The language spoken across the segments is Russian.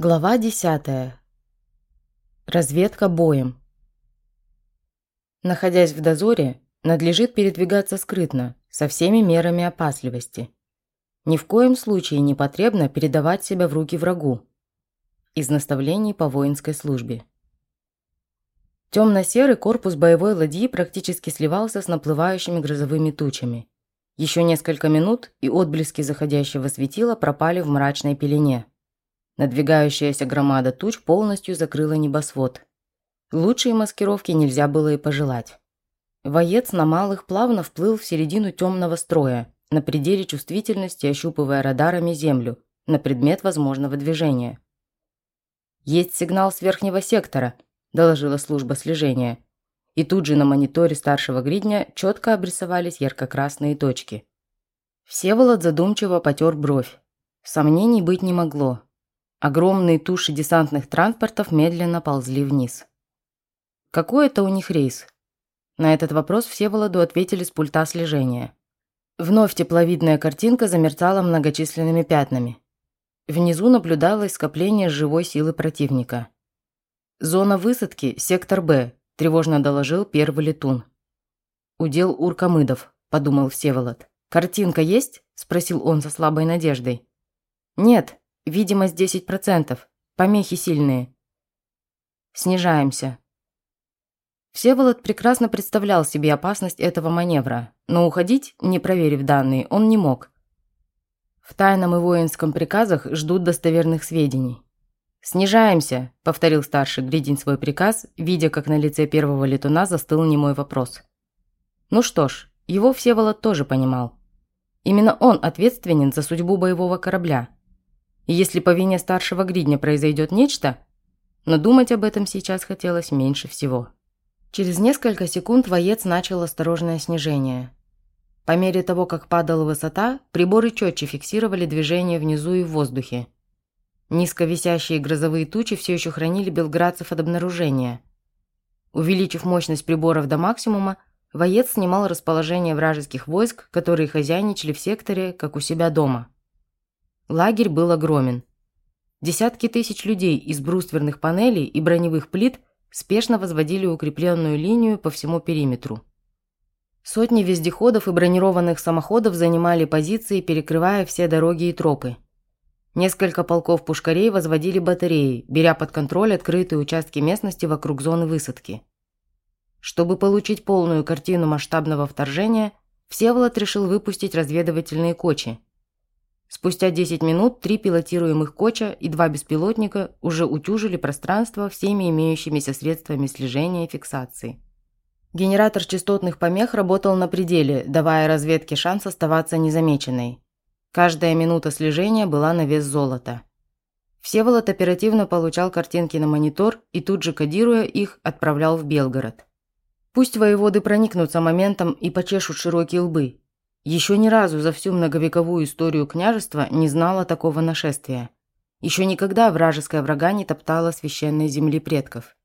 Глава 10. Разведка боем. Находясь в дозоре, надлежит передвигаться скрытно, со всеми мерами опасливости. Ни в коем случае не потребно передавать себя в руки врагу. Из наставлений по воинской службе. Темно-серый корпус боевой ладьи практически сливался с наплывающими грозовыми тучами. Еще несколько минут, и отблески заходящего светила пропали в мрачной пелене. Надвигающаяся громада туч полностью закрыла небосвод. Лучшей маскировки нельзя было и пожелать. Воец на малых плавно вплыл в середину темного строя, на пределе чувствительности ощупывая радарами землю, на предмет возможного движения. «Есть сигнал с верхнего сектора», – доложила служба слежения. И тут же на мониторе старшего гридня четко обрисовались ярко-красные точки. Всеволод задумчиво потер бровь. Сомнений быть не могло. Огромные туши десантных транспортов медленно ползли вниз. Какой это у них рейс? На этот вопрос Всеволоду ответили с пульта слежения. Вновь тепловидная картинка замерцала многочисленными пятнами. Внизу наблюдалось скопление живой силы противника. «Зона высадки, сектор Б», – тревожно доложил первый летун. «Удел Уркамыдов», – подумал Всеволод. «Картинка есть?» – спросил он со слабой надеждой. «Нет», Видимость 10%. Помехи сильные. Снижаемся. Всеволод прекрасно представлял себе опасность этого маневра, но уходить, не проверив данные, он не мог. В тайном и воинском приказах ждут достоверных сведений. «Снижаемся», – повторил старший Гридень свой приказ, видя, как на лице первого летуна застыл немой вопрос. Ну что ж, его Всеволод тоже понимал. Именно он ответственен за судьбу боевого корабля – и если по вине старшего гридня произойдет нечто, но думать об этом сейчас хотелось меньше всего. Через несколько секунд воец начал осторожное снижение. По мере того, как падала высота, приборы четче фиксировали движение внизу и в воздухе. Низко висящие грозовые тучи все еще хранили белградцев от обнаружения. Увеличив мощность приборов до максимума, воец снимал расположение вражеских войск, которые хозяйничали в секторе, как у себя дома. Лагерь был огромен. Десятки тысяч людей из брустверных панелей и броневых плит спешно возводили укрепленную линию по всему периметру. Сотни вездеходов и бронированных самоходов занимали позиции, перекрывая все дороги и тропы. Несколько полков пушкарей возводили батареи, беря под контроль открытые участки местности вокруг зоны высадки. Чтобы получить полную картину масштабного вторжения, Всеволод решил выпустить разведывательные кочи – Спустя 10 минут три пилотируемых коча и два беспилотника уже утюжили пространство всеми имеющимися средствами слежения и фиксации. Генератор частотных помех работал на пределе, давая разведке шанс оставаться незамеченной. Каждая минута слежения была на вес золота. Всеволод оперативно получал картинки на монитор и тут же, кодируя их, отправлял в Белгород. Пусть воеводы проникнутся моментом и почешут широкие лбы, еще ни разу за всю многовековую историю княжества не знала такого нашествия. Еще никогда вражеская врага не топтала священной земли предков.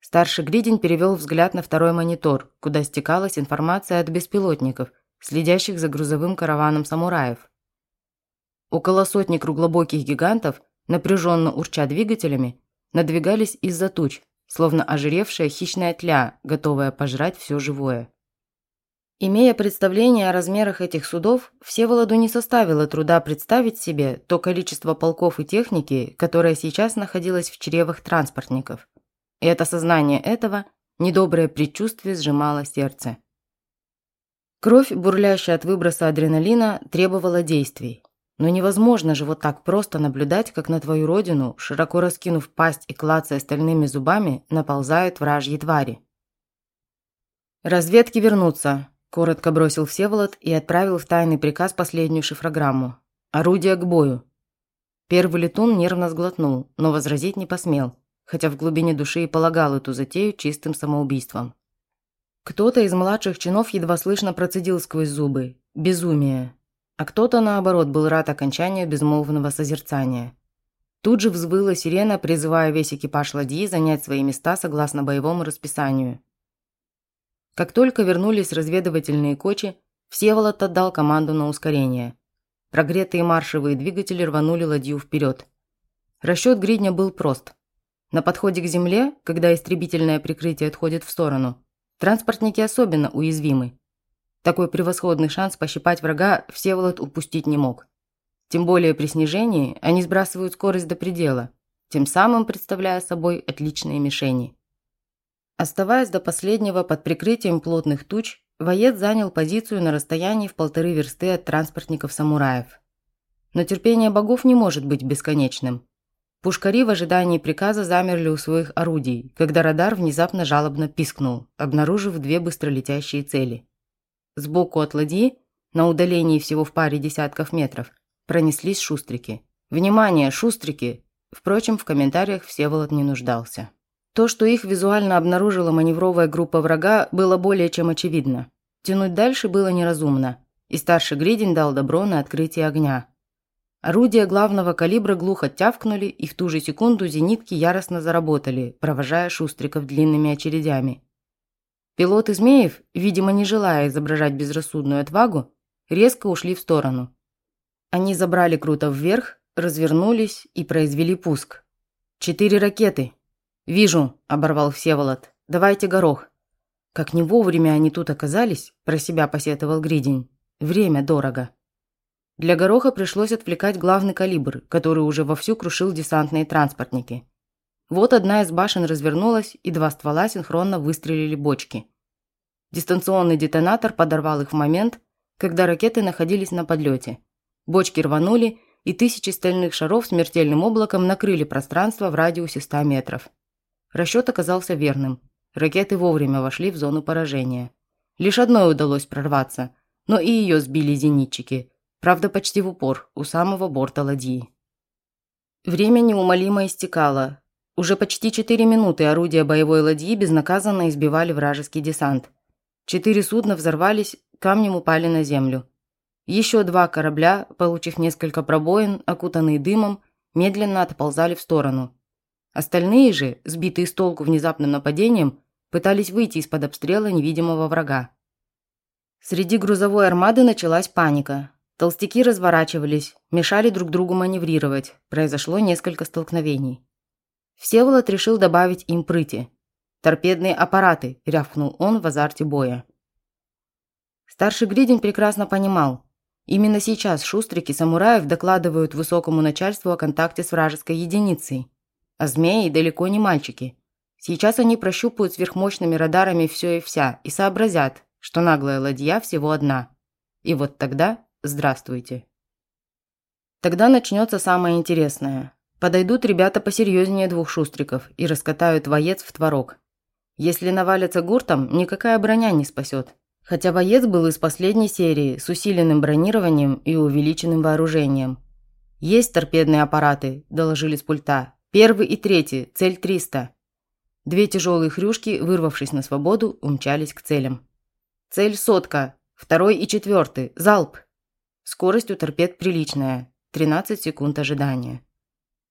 Старший Гридень перевел взгляд на второй монитор, куда стекалась информация от беспилотников, следящих за грузовым караваном самураев. Около сотни круглобоких гигантов, напряженно урча двигателями, надвигались из-за туч, словно ожиревшая хищная тля, готовая пожрать все живое. Имея представление о размерах этих судов, Всеволоду не составило труда представить себе то количество полков и техники, которое сейчас находилось в чревах транспортников. И от осознания этого недоброе предчувствие сжимало сердце. Кровь, бурлящая от выброса адреналина, требовала действий. Но невозможно же вот так просто наблюдать, как на твою родину, широко раскинув пасть и клацая стальными зубами, наползают вражьи твари. «Разведки вернутся», Коротко бросил Всеволод и отправил в тайный приказ последнюю шифрограмму. «Орудие к бою». Первый летун нервно сглотнул, но возразить не посмел, хотя в глубине души и полагал эту затею чистым самоубийством. Кто-то из младших чинов едва слышно процедил сквозь зубы «безумие», а кто-то, наоборот, был рад окончанию безмолвного созерцания. Тут же взвыла сирена, призывая весь экипаж ладьи занять свои места согласно боевому расписанию. Как только вернулись разведывательные кочи, Всеволод отдал команду на ускорение. Прогретые маршевые двигатели рванули ладью вперед. Расчет Гридня был прост. На подходе к земле, когда истребительное прикрытие отходит в сторону, транспортники особенно уязвимы. Такой превосходный шанс пощипать врага Всеволод упустить не мог. Тем более при снижении они сбрасывают скорость до предела, тем самым представляя собой отличные мишени. Оставаясь до последнего под прикрытием плотных туч, Воец занял позицию на расстоянии в полторы версты от транспортников-самураев. Но терпение богов не может быть бесконечным. Пушкари в ожидании приказа замерли у своих орудий, когда радар внезапно жалобно пискнул, обнаружив две быстролетящие цели. Сбоку от ладьи, на удалении всего в паре десятков метров, пронеслись шустрики. «Внимание, шустрики!» Впрочем, в комментариях Всеволод не нуждался. То, что их визуально обнаружила маневровая группа врага, было более чем очевидно. Тянуть дальше было неразумно, и старший Гридин дал добро на открытие огня. Орудия главного калибра глухо тявкнули, и в ту же секунду зенитки яростно заработали, провожая шустриков длинными очередями. Пилоты «Змеев», видимо, не желая изображать безрассудную отвагу, резко ушли в сторону. Они забрали круто вверх, развернулись и произвели пуск. «Четыре ракеты!» «Вижу», – оборвал Всеволод. «Давайте горох». «Как не вовремя они тут оказались», – про себя посетовал Гридень. «Время дорого». Для гороха пришлось отвлекать главный калибр, который уже вовсю крушил десантные транспортники. Вот одна из башен развернулась, и два ствола синхронно выстрелили бочки. Дистанционный детонатор подорвал их в момент, когда ракеты находились на подлете. Бочки рванули, и тысячи стальных шаров смертельным облаком накрыли пространство в радиусе 100 метров. Расчет оказался верным. Ракеты вовремя вошли в зону поражения. Лишь одной удалось прорваться, но и ее сбили зенитчики. Правда, почти в упор, у самого борта ладьи. Время неумолимо истекало. Уже почти четыре минуты орудия боевой ладьи безнаказанно избивали вражеский десант. Четыре судна взорвались, камнем упали на землю. Еще два корабля, получив несколько пробоин, окутанные дымом, медленно отползали в сторону. Остальные же, сбитые с толку внезапным нападением, пытались выйти из-под обстрела невидимого врага. Среди грузовой армады началась паника. Толстяки разворачивались, мешали друг другу маневрировать. Произошло несколько столкновений. Всеволод решил добавить им прыти. «Торпедные аппараты», – рявкнул он в азарте боя. Старший Гридин прекрасно понимал. Именно сейчас шустрики самураев докладывают высокому начальству о контакте с вражеской единицей. А змеи далеко не мальчики. Сейчас они прощупают сверхмощными радарами все и вся и сообразят, что наглая ладья всего одна. И вот тогда здравствуйте. Тогда начнется самое интересное. Подойдут ребята посерьезнее двух шустриков и раскатают воец в творог. Если навалятся гуртом, никакая броня не спасет. Хотя воец был из последней серии с усиленным бронированием и увеличенным вооружением. «Есть торпедные аппараты», – доложили с пульта. Первый и третий, цель 300. Две тяжелые хрюшки, вырвавшись на свободу, умчались к целям. Цель сотка. Второй и четвертый. Залп. Скорость у торпед приличная. 13 секунд ожидания.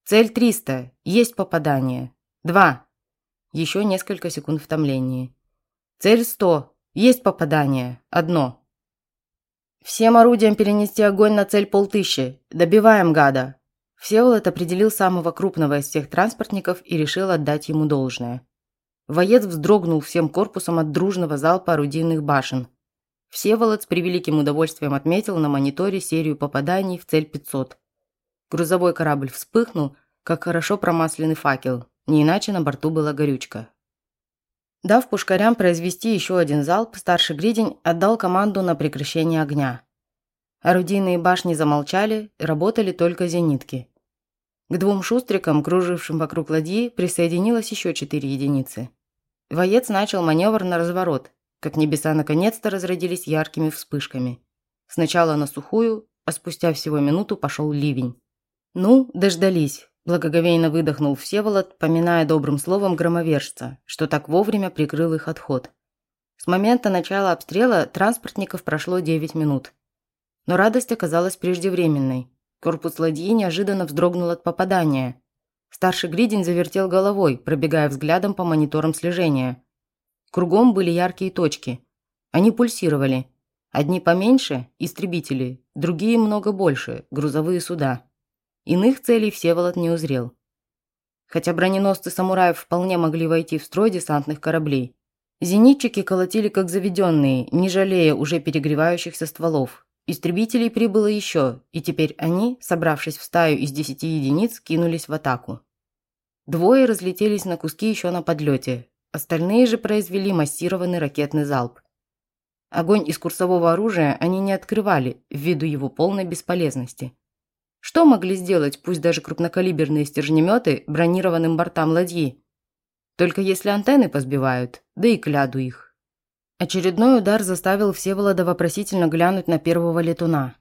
Цель 300. Есть попадание. Два. Еще несколько секунд в томлении. Цель 100. Есть попадание. Одно. Всем орудиям перенести огонь на цель полтыщи. Добиваем гада. Всеволод определил самого крупного из всех транспортников и решил отдать ему должное. Воец вздрогнул всем корпусом от дружного залпа орудийных башен. Всеволод с превеликим удовольствием отметил на мониторе серию попаданий в цель 500. Грузовой корабль вспыхнул, как хорошо промасленный факел, не иначе на борту была горючка. Дав пушкарям произвести еще один залп, старший Гридень отдал команду на прекращение огня. Орудийные башни замолчали, работали только зенитки. К двум шустрикам, кружившим вокруг ладьи, присоединилось еще четыре единицы. Воец начал маневр на разворот, как небеса наконец-то разродились яркими вспышками. Сначала на сухую, а спустя всего минуту пошел ливень. «Ну, дождались», – благоговейно выдохнул Всеволод, поминая добрым словом громовержца, что так вовремя прикрыл их отход. С момента начала обстрела транспортников прошло 9 минут. Но радость оказалась преждевременной. Корпус ладьи неожиданно вздрогнул от попадания. Старший Гридин завертел головой, пробегая взглядом по мониторам слежения. Кругом были яркие точки. Они пульсировали. Одни поменьше – истребители, другие много больше – грузовые суда. Иных целей Всеволод не узрел. хотя броненосцы самураев вполне могли войти в строй десантных кораблей. Зенитчики колотили как заведенные, не жалея уже перегревающихся стволов. Истребителей прибыло еще, и теперь они, собравшись в стаю из десяти единиц, кинулись в атаку. Двое разлетелись на куски еще на подлете, остальные же произвели массированный ракетный залп. Огонь из курсового оружия они не открывали, ввиду его полной бесполезности. Что могли сделать, пусть даже крупнокалиберные стержнеметы, бронированным бортам ладьи? Только если антенны позбивают, да и кляду их. Очередной удар заставил Всеволода вопросительно глянуть на первого летуна.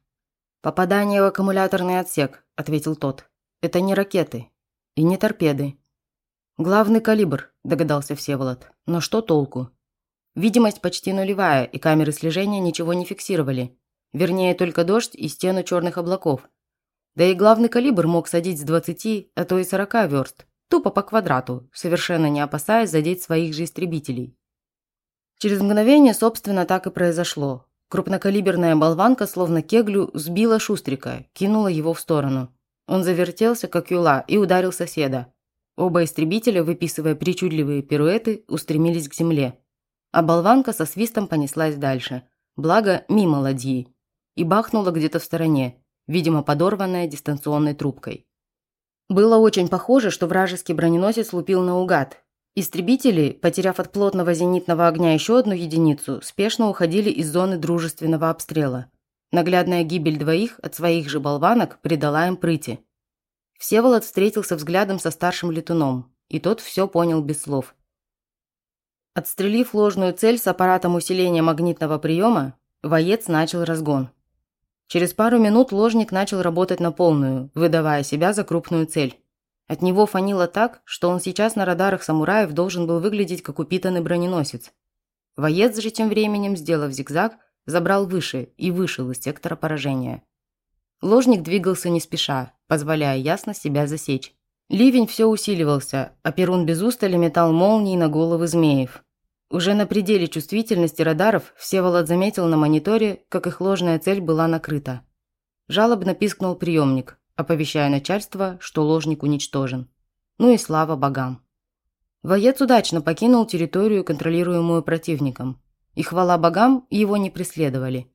«Попадание в аккумуляторный отсек», – ответил тот. «Это не ракеты. И не торпеды». «Главный калибр», – догадался Всеволод. «Но что толку? Видимость почти нулевая, и камеры слежения ничего не фиксировали. Вернее, только дождь и стену черных облаков. Да и главный калибр мог садить с 20, а то и 40 верст. Тупо по квадрату, совершенно не опасаясь задеть своих же истребителей. Через мгновение, собственно, так и произошло. Крупнокалиберная болванка, словно кеглю, сбила Шустрика, кинула его в сторону. Он завертелся, как юла, и ударил соседа. Оба истребителя, выписывая причудливые пируэты, устремились к земле а болванка со свистом понеслась дальше. Благо, мимо ладьи. И бахнула где-то в стороне, видимо, подорванная дистанционной трубкой. Было очень похоже, что вражеский броненосец лупил наугад. Истребители, потеряв от плотного зенитного огня еще одну единицу, спешно уходили из зоны дружественного обстрела. Наглядная гибель двоих от своих же болванок придала им прыти. Всеволод встретился взглядом со старшим летуном, и тот все понял без слов – Отстрелив ложную цель с аппаратом усиления магнитного приема, воец начал разгон. Через пару минут ложник начал работать на полную, выдавая себя за крупную цель. От него фанило так, что он сейчас на радарах самураев должен был выглядеть как упитанный броненосец. Воец же тем временем, сделав зигзаг, забрал выше и вышел из сектора поражения. Ложник двигался не спеша, позволяя ясно себя засечь. Ливень все усиливался, а Перун без устали метал молнии на головы змеев. Уже на пределе чувствительности радаров Всеволод заметил на мониторе, как их ложная цель была накрыта. Жалобно пискнул приемник, оповещая начальство, что ложник уничтожен. Ну и слава богам. Воец удачно покинул территорию, контролируемую противником. И хвала богам, его не преследовали.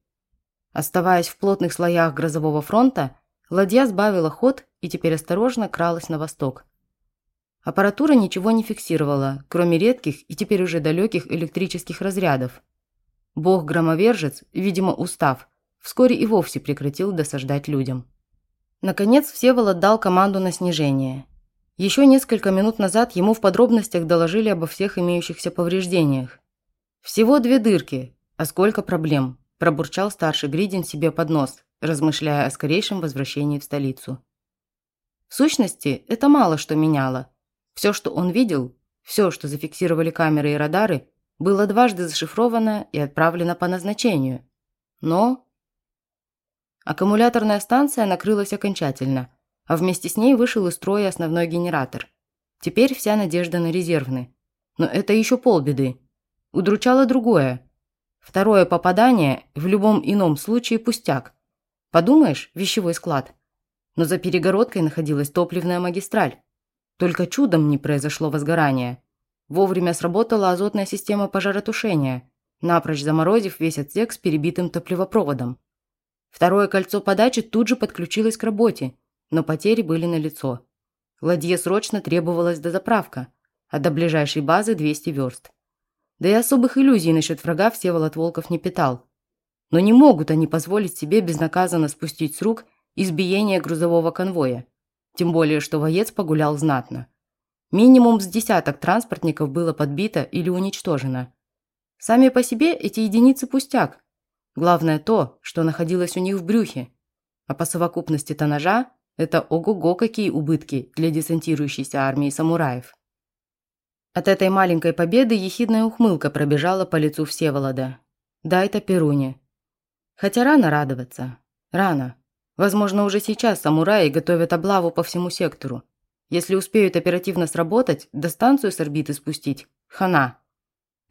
Оставаясь в плотных слоях грозового фронта, ладья сбавила ход и теперь осторожно кралась на восток. Аппаратура ничего не фиксировала, кроме редких и теперь уже далеких электрических разрядов. Бог-громовержец, видимо, устав, вскоре и вовсе прекратил досаждать людям. Наконец, Всеволод дал команду на снижение. Еще несколько минут назад ему в подробностях доложили обо всех имеющихся повреждениях. «Всего две дырки, а сколько проблем», – пробурчал старший Гридин себе под нос, размышляя о скорейшем возвращении в столицу. В сущности, это мало что меняло. Все, что он видел, все, что зафиксировали камеры и радары, было дважды зашифровано и отправлено по назначению. Но... Аккумуляторная станция накрылась окончательно, а вместе с ней вышел из строя основной генератор. Теперь вся надежда на резервный. Но это еще полбеды. Удручало другое. Второе попадание в любом ином случае пустяк. Подумаешь, вещевой склад но за перегородкой находилась топливная магистраль. Только чудом не произошло возгорание. Вовремя сработала азотная система пожаротушения, напрочь заморозив весь отсек с перебитым топливопроводом. Второе кольцо подачи тут же подключилось к работе, но потери были налицо. Ладье срочно требовалась дозаправка, а до ближайшей базы 200 верст. Да и особых иллюзий насчет врага Всеволод Волков не питал. Но не могут они позволить себе безнаказанно спустить с рук – избиение грузового конвоя. Тем более, что воец погулял знатно. Минимум с десяток транспортников было подбито или уничтожено. Сами по себе эти единицы пустяк. Главное то, что находилось у них в брюхе. А по совокупности тоннажа это ого-го какие убытки для десантирующейся армии самураев. От этой маленькой победы ехидная ухмылка пробежала по лицу Всеволода. Дай-то Перуне. Хотя рано радоваться. Рано. Возможно, уже сейчас самураи готовят облаву по всему сектору. Если успеют оперативно сработать, да станцию с орбиты спустить – хана.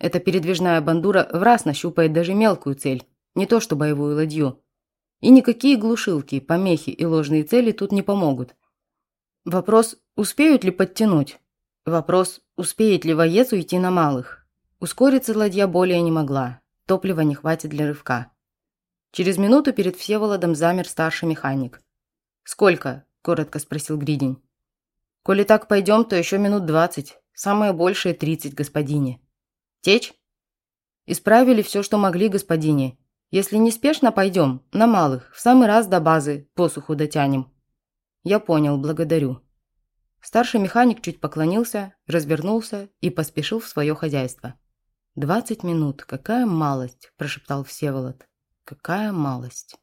Эта передвижная бандура в раз нащупает даже мелкую цель, не то что боевую ладью. И никакие глушилки, помехи и ложные цели тут не помогут. Вопрос, успеют ли подтянуть? Вопрос, успеет ли воец уйти на малых? Ускориться ладья более не могла. Топлива не хватит для рывка. Через минуту перед Всеволодом замер старший механик. «Сколько?» – коротко спросил Гридень. «Коли так пойдем, то еще минут двадцать. Самое большее тридцать, господине». «Течь?» «Исправили все, что могли, господине. Если неспешно, пойдем. На малых. В самый раз до базы. Посуху дотянем». «Я понял, благодарю». Старший механик чуть поклонился, развернулся и поспешил в свое хозяйство. «Двадцать минут. Какая малость!» – прошептал Всеволод. «Какая малость!»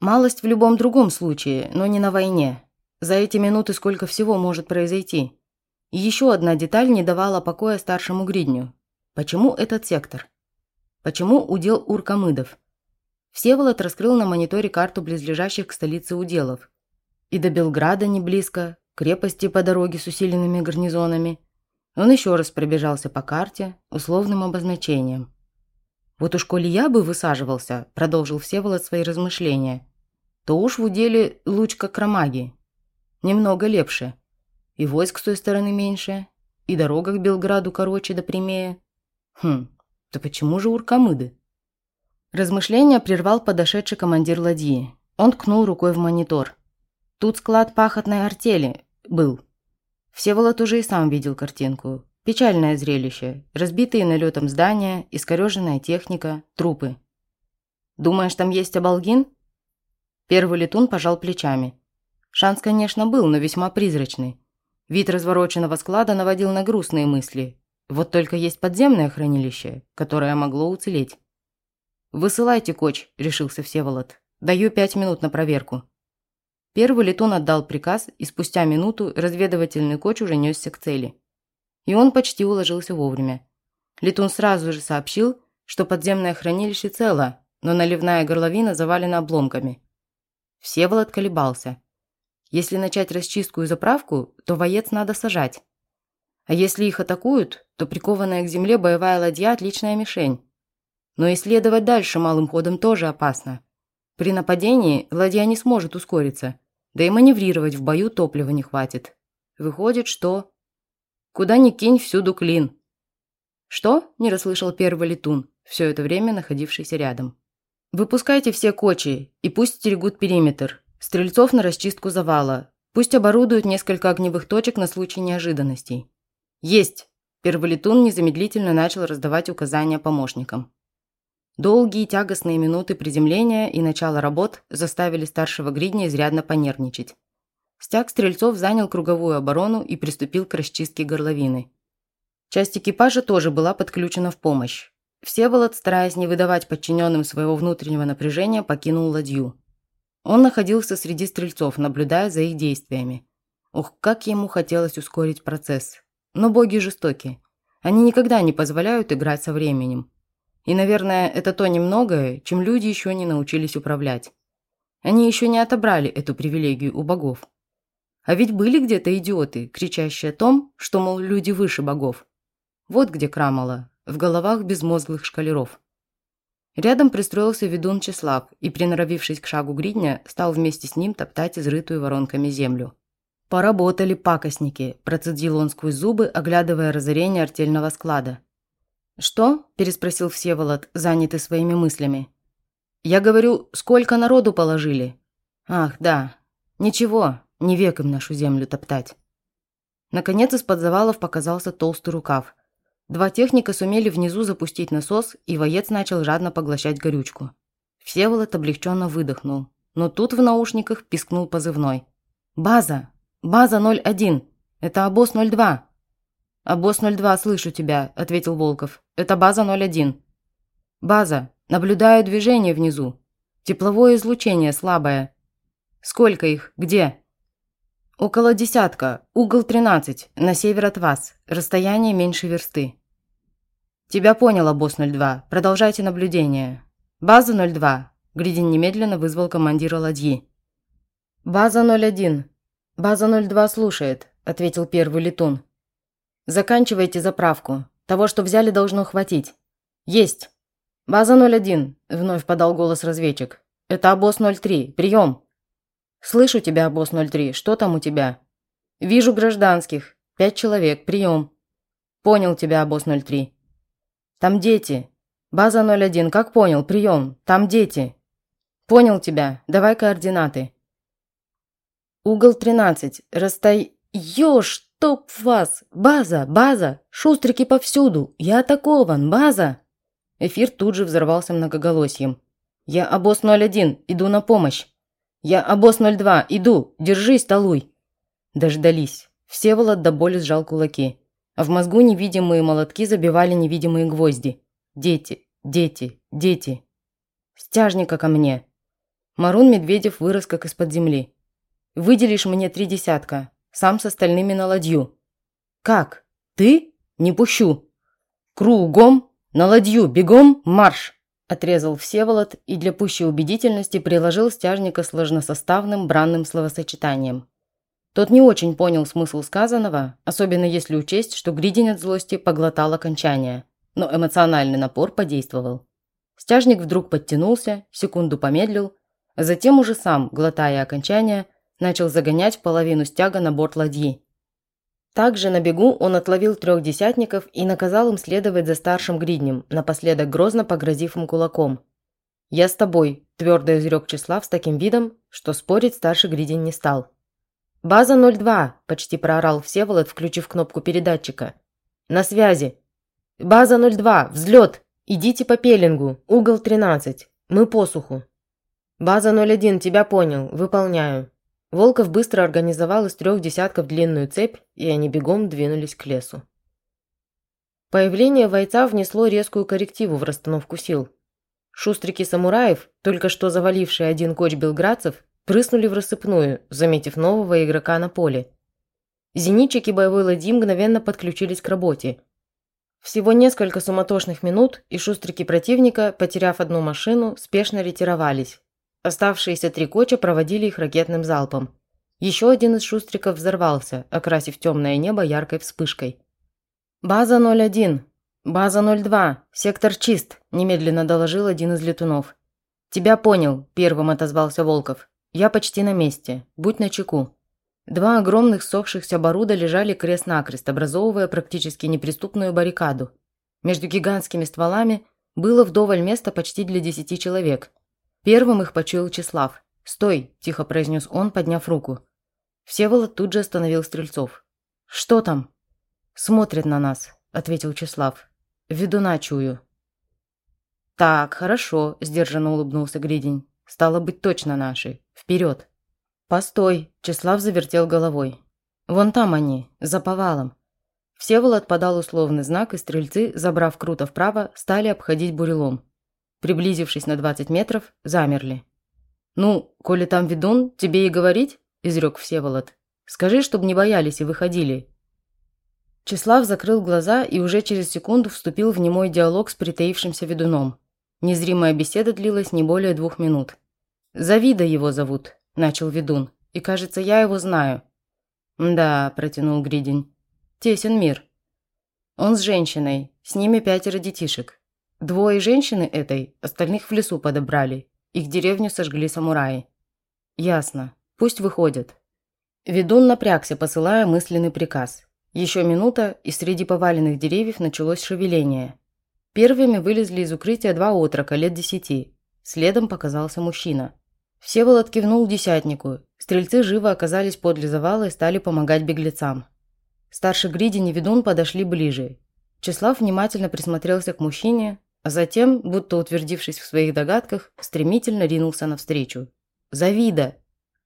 «Малость в любом другом случае, но не на войне. За эти минуты сколько всего может произойти?» Еще одна деталь не давала покоя старшему гридню. Почему этот сектор? Почему удел Уркамыдов? Всеволод раскрыл на мониторе карту близлежащих к столице уделов. И до Белграда не близко, крепости по дороге с усиленными гарнизонами. Он еще раз пробежался по карте, условным обозначением. «Вот уж коли я бы высаживался», – продолжил Всеволод свои размышления, «то уж в уделе лучка кромаги. Немного лепше. И войск с той стороны меньше, и дорога к Белграду короче да прямее. Хм, да почему же уркамыды?» Размышления прервал подошедший командир ладьи. Он ткнул рукой в монитор. «Тут склад пахотной артели был». Всеволод уже и сам видел картинку. Печальное зрелище. Разбитые налетом здания, искореженная техника, трупы. «Думаешь, там есть обалгин?» Первый летун пожал плечами. Шанс, конечно, был, но весьма призрачный. Вид развороченного склада наводил на грустные мысли. Вот только есть подземное хранилище, которое могло уцелеть. «Высылайте, коч», – решился Всеволод. «Даю пять минут на проверку». Первый летун отдал приказ, и спустя минуту разведывательный коч уже несся к цели. И он почти уложился вовремя. Летун сразу же сообщил, что подземное хранилище цело, но наливная горловина завалена обломками. Всеволод колебался. Если начать расчистку и заправку, то воец надо сажать. А если их атакуют, то прикованная к земле боевая ладья – отличная мишень. Но исследовать дальше малым ходом тоже опасно. При нападении ладья не сможет ускориться, да и маневрировать в бою топлива не хватит. Выходит, что... Куда ни кинь, всюду клин. Что? Не расслышал первый летун, все это время находившийся рядом. Выпускайте все кочи, и пусть стерегут периметр. Стрельцов на расчистку завала. Пусть оборудуют несколько огневых точек на случай неожиданностей. Есть! Первый летун незамедлительно начал раздавать указания помощникам. Долгие тягостные минуты приземления и начала работ заставили старшего гридня изрядно понервничать. Стяг стрельцов занял круговую оборону и приступил к расчистке горловины. Часть экипажа тоже была подключена в помощь. Всеволод, стараясь не выдавать подчиненным своего внутреннего напряжения, покинул ладью. Он находился среди стрельцов, наблюдая за их действиями. Ух, как ему хотелось ускорить процесс. Но боги жестоки. Они никогда не позволяют играть со временем. И, наверное, это то немногое, чем люди еще не научились управлять. Они еще не отобрали эту привилегию у богов. А ведь были где-то идиоты, кричащие о том, что, мол, люди выше богов. Вот где крамола, в головах безмозглых шкалеров. Рядом пристроился ведун Числав и, приноровившись к шагу гридня, стал вместе с ним топтать изрытую воронками землю. «Поработали пакостники», – процедил он сквозь зубы, оглядывая разорение артельного склада. «Что?» – переспросил Всеволод, занятый своими мыслями. «Я говорю, сколько народу положили?» «Ах, да. Ничего, не век им нашу землю топтать». Наконец из-под завалов показался толстый рукав. Два техника сумели внизу запустить насос, и воец начал жадно поглощать горючку. Всеволод облегченно выдохнул. Но тут в наушниках пискнул позывной. «База! База 01! Это обоз 02!» «Обоз 02, слышу тебя», – ответил Волков. «Это база 01». «База. Наблюдаю движение внизу. Тепловое излучение слабое». «Сколько их? Где?» «Около десятка. Угол 13. На север от вас. Расстояние меньше версты». «Тебя понял, обоз 02. Продолжайте наблюдение». «База 02». Гридин немедленно вызвал командира ладьи. «База 01. База 02 слушает», – ответил первый летун. Заканчивайте заправку. Того, что взяли, должно хватить. Есть. База 01, вновь подал голос разведчик. Это обоз 03. Прием. Слышу тебя, обоз 03. Что там у тебя? «Вижу гражданских. Пять человек. Прием». «Понял тебя, обоз 03». «Там дети. База 01. Как понял? Прием. Там дети». «Понял тебя. Давай координаты». «Угол 13. Растай...» «Ё, чтоб вас! База! База! Шустрики повсюду! Я атакован! База!» Эфир тут же взорвался многоголосием. «Я обоз 01. Иду на помощь!» «Я обоз 02. Иду! Держись, талуй!» Дождались. Всеволод до боли сжал кулаки. А в мозгу невидимые молотки забивали невидимые гвозди. «Дети! Дети! Дети!» «Стяжника ко мне!» Марун Медведев вырос как из-под земли. «Выделишь мне три десятка. Сам с остальными на ладью». «Как? Ты? Не пущу!» «Кругом! На ладью! Бегом! Марш!» Отрезал Всеволод и для пущей убедительности приложил стяжника сложносоставным бранным словосочетанием. Тот не очень понял смысл сказанного, особенно если учесть, что Гридень от злости поглотал окончание, но эмоциональный напор подействовал. Стяжник вдруг подтянулся, секунду помедлил, а затем уже сам, глотая окончание, начал загонять половину стяга на борт ладьи. Также на бегу он отловил трех десятников и наказал им следовать за старшим гриднем, напоследок грозно погрозив им кулаком. «Я с тобой», – твердо изрек Числав с таким видом, что спорить старший гридень не стал. «База 02», – почти проорал Всеволод, включив кнопку передатчика. «На связи». «База 02, взлет! Идите по пеленгу, угол 13. Мы посуху». «База 01, тебя понял, выполняю». Волков быстро организовал из трех десятков длинную цепь, и они бегом двинулись к лесу. Появление бойца внесло резкую коррективу в расстановку сил. Шустрики самураев, только что завалившие один коч белградцев, прыснули в рассыпную, заметив нового игрока на поле. Зенитчики боевой ладьи мгновенно подключились к работе. Всего несколько суматошных минут, и шустрики противника, потеряв одну машину, спешно ретировались. Оставшиеся три коча проводили их ракетным залпом. Еще один из шустриков взорвался, окрасив темное небо яркой вспышкой. «База 01! База 02! Сектор чист!» – немедленно доложил один из летунов. «Тебя понял», – первым отозвался Волков. Я почти на месте. Будь начеку. Два огромных сохшихся баруда лежали крест-накрест, образовывая практически неприступную баррикаду. Между гигантскими стволами было вдоволь места почти для десяти человек. Первым их почуял Числав. «Стой!» – тихо произнес он, подняв руку. Всеволод тут же остановил стрельцов. «Что там?» «Смотрят на нас», – ответил Числав. «Ведуна чую». «Так, хорошо», – сдержанно улыбнулся Гридень. «Стало быть, точно наши. Вперед!» «Постой!» – Числав завертел головой. «Вон там они, за повалом». Всеволод подал условный знак, и стрельцы, забрав круто вправо, стали обходить бурелом. Приблизившись на 20 метров, замерли. «Ну, коли там ведун, тебе и говорить?» – изрек Всеволод. «Скажи, чтобы не боялись и выходили». Числав закрыл глаза и уже через секунду вступил в немой диалог с притаившимся ведуном. Незримая беседа длилась не более двух минут. «Завида его зовут», – начал ведун. «И кажется, я его знаю». «Да», – протянул Гридень. «Тесен мир». «Он с женщиной, с ними пятеро детишек. Двое женщины этой, остальных в лесу подобрали. Их деревню сожгли самураи». «Ясно. Пусть выходят». Ведун напрягся, посылая мысленный приказ. Еще минута, и среди поваленных деревьев началось шевеление. Первыми вылезли из укрытия два отрока лет десяти. Следом показался мужчина. Всеволод кивнул десятнику. Стрельцы живо оказались подле завала и стали помогать беглецам. Старший Гридин и ведун подошли ближе. Числав внимательно присмотрелся к мужчине, а затем, будто утвердившись в своих догадках, стремительно ринулся навстречу. «Завида!»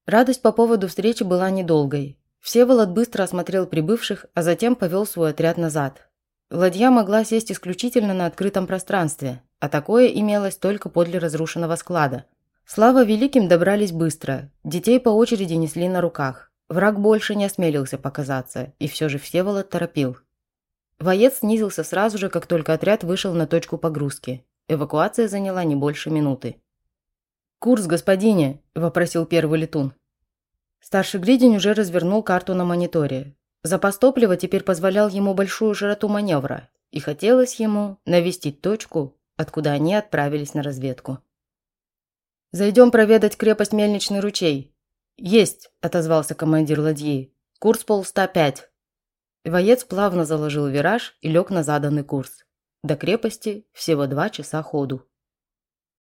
Радость по поводу встречи была недолгой. Всеволод быстро осмотрел прибывших, а затем повел свой отряд назад. Ладья могла сесть исключительно на открытом пространстве, а такое имелось только подле разрушенного склада – Слава великим добрались быстро. Детей по очереди несли на руках. Враг больше не осмелился показаться, и все же Всеволод торопил. Воец снизился сразу же, как только отряд вышел на точку погрузки. Эвакуация заняла не больше минуты. «Курс, господине!» – вопросил первый летун. Старший Гридень уже развернул карту на мониторе. Запас топлива теперь позволял ему большую широту маневра, и хотелось ему навестить точку, откуда они отправились на разведку. «Зайдем проведать крепость Мельничный ручей». «Есть», – отозвался командир ладьи. Курс полста пять». Воец плавно заложил вираж и лег на заданный курс. До крепости всего два часа ходу.